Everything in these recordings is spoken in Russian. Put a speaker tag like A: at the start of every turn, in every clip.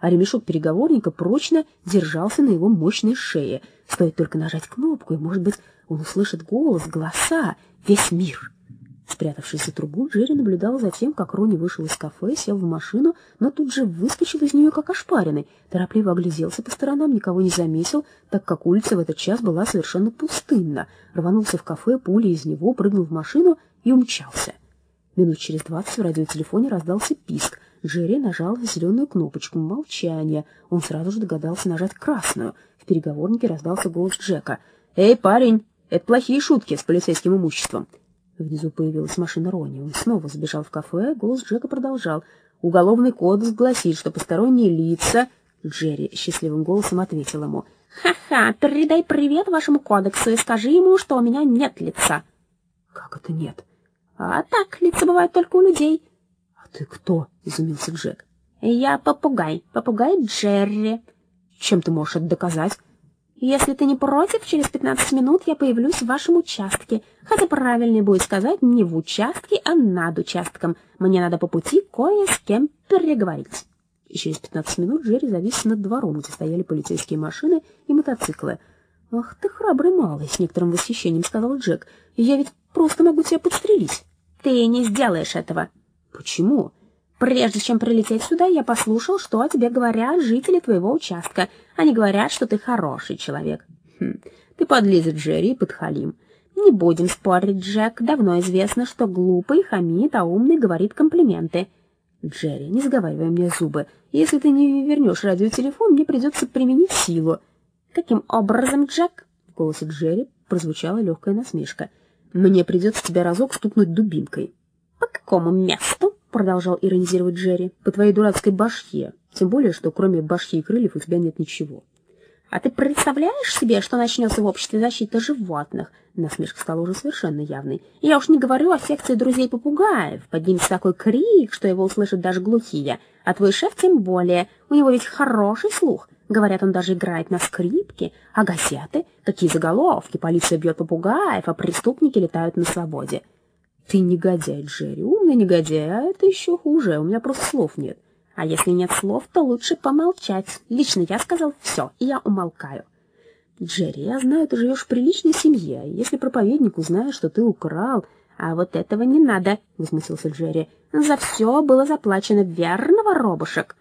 A: а ремешок переговорника прочно держался на его мощной шее. Стоит только нажать кнопку, и, может быть, он услышит голос, голоса, весь мир. Спрятавшись за трубу, Джерри наблюдал за тем, как Рони вышел из кафе, сел в машину, но тут же выскочил из нее как ошпаренный, торопливо огляделся по сторонам, никого не заметил, так как улица в этот час была совершенно пустынна, рванулся в кафе, пулей из него, прыгнул в машину и умчался. Минут через двадцать в радиотелефоне раздался писк. Джерри нажал на зеленую кнопочку молчания. Он сразу же догадался нажать красную. В переговорнике раздался голос Джека. «Эй, парень, это плохие шутки с полицейским имуществом». Внизу появилась машина Рони. Он снова сбежал в кафе, голос Джека продолжал. «Уголовный кодекс гласит, что посторонние лица...» Джерри счастливым голосом ответил ему. «Ха-ха, передай привет вашему кодексу и скажи ему, что у меня нет лица». «Как это нет?» «А так, лица бывают только у людей». «А ты кто?» — изумился Джек. «Я попугай, попугай Джерри». «Чем ты можешь это доказать?» Если ты не против, через 15 минут я появлюсь в вашем участке. Хотя правильнее будет сказать не в участке, а над участком. Мне надо по пути кое с кем переговорить. И через 15 минут Джерри завис над двором, где стояли полицейские машины и мотоциклы. «Ах ты храбрый малый!» — с некоторым восхищением сказал Джек. «Я ведь просто могу тебя подстрелить». «Ты не сделаешь этого». «Почему?» Прежде чем прилететь сюда, я послушал, что о тебе говорят жители твоего участка. Они говорят, что ты хороший человек. Хм, ты подлиза Джерри и подхалим. Не будем спорить, Джек. Давно известно, что глупый хамит, а умный говорит комплименты. Джерри, не заговаривай мне зубы. Если ты не вернешь радиотелефон, мне придется применить силу. Каким образом, Джек? В голосе Джерри прозвучала легкая насмешка. Мне придется тебя разок стукнуть дубинкой. По какому месту? продолжал иронизировать Джерри, по твоей дурацкой башке. Тем более, что кроме башки и крыльев у тебя нет ничего. А ты представляешь себе, что начнется в обществе защиты животных? Насмешка стала уже совершенно явной. Я уж не говорю о секции друзей попугаев. Поднимется такой крик, что его услышат даже глухие. А твой шеф тем более. У него ведь хороший слух. Говорят, он даже играет на скрипке. А газеты? Какие заголовки? Полиция бьет попугаев, а преступники летают на свободе. Ты негодяй, Джерри, умный негодяй, а это еще хуже, у меня просто слов нет. А если нет слов, то лучше помолчать. Лично я сказал все, и я умолкаю. Джерри, я знаю, ты живешь в приличной семье. Если проповедник узнает, что ты украл... А вот этого не надо, — возмутился Джерри. За все было заплачено, верно, воробушек?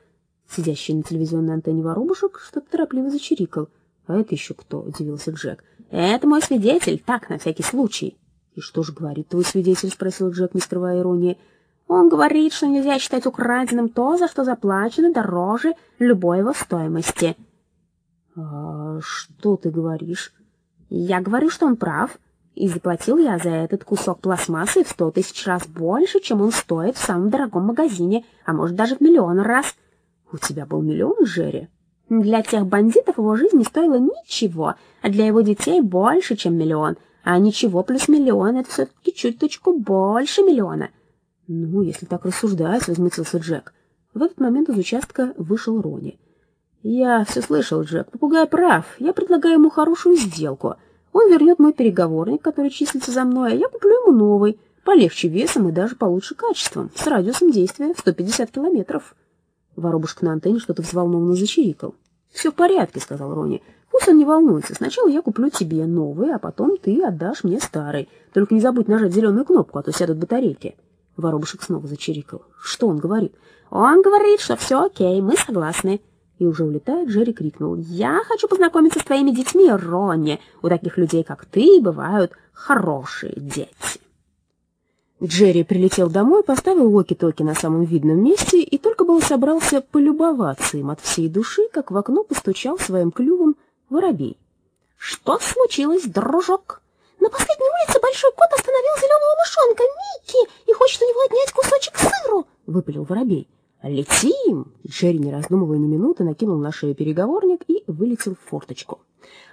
A: Сидящий на телевизионной антенне воробушек что-то торопливо зачирикал. А это еще кто? — удивился Джек. Это мой свидетель, так, на всякий случай. «И что же говорит твой свидетель?» — спросил Джек, не скрывая иронии. «Он говорит, что нельзя считать украденным то, за что заплачено дороже любой его стоимости». «А что ты говоришь?» «Я говорю, что он прав, и заплатил я за этот кусок пластмассы в сто тысяч раз больше, чем он стоит в самом дорогом магазине, а может даже в миллион раз». «У тебя был миллион, Джерри?» «Для тех бандитов его жизнь не стоила ничего, а для его детей больше, чем миллион». А ничего плюс миллион — это все-таки чуточку больше миллиона. Ну, если так рассуждать, — возмутился Джек. В этот момент из участка вышел Рони. Я все слышал, Джек. Попугай прав. Я предлагаю ему хорошую сделку. Он вернет мой переговорник, который числится за мной, а я куплю ему новый, полегче весом и даже получше качеством, с радиусом действия в 150 километров. Воробушка на антенне что-то взволнованно зачирикал. — Все в порядке, — сказал Рони. Пусть не волнуется. Сначала я куплю тебе новый, а потом ты отдашь мне старый. Только не забудь нажать зеленую кнопку, а то сядут батарейки. Воробушек снова зачирикал. Что он говорит? Он говорит, что все окей, мы согласны. И уже улетая, Джерри крикнул. «Я хочу познакомиться с твоими детьми, Ронни. У таких людей, как ты, бывают хорошие дети». Джерри прилетел домой, поставил уоки-токи на самом видном месте и только было собрался полюбоваться им от всей души, как в окно постучал своим клювом Воробей. Что случилось, дружок?
B: На последней улице большой кот остановил зеленого мышонка Микки и хочет у него отнять кусочек сыру, выпалил Воробей.
A: «Летим!» Джерри, не раздумывая ни минуты, накинул на шею переговорник и вылетел в форточку.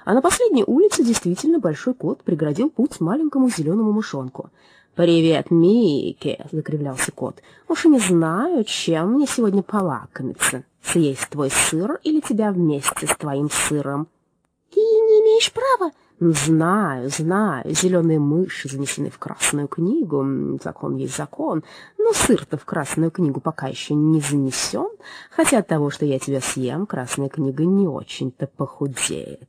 A: А на последней улице действительно большой кот преградил путь маленькому зеленому мышонку. «Привет, Микки!» — закривлялся кот. «Уж не знаю, чем мне сегодня полакомиться. Съесть твой сыр или тебя вместе с твоим сыром?»
B: «Ты не имеешь права
A: Знаю, знаю, зеленые мыши занесены в Красную книгу, закон есть закон, но сыр-то в Красную книгу пока еще не занесен, хотя от того, что я тебя съем, Красная книга не очень-то похудеет.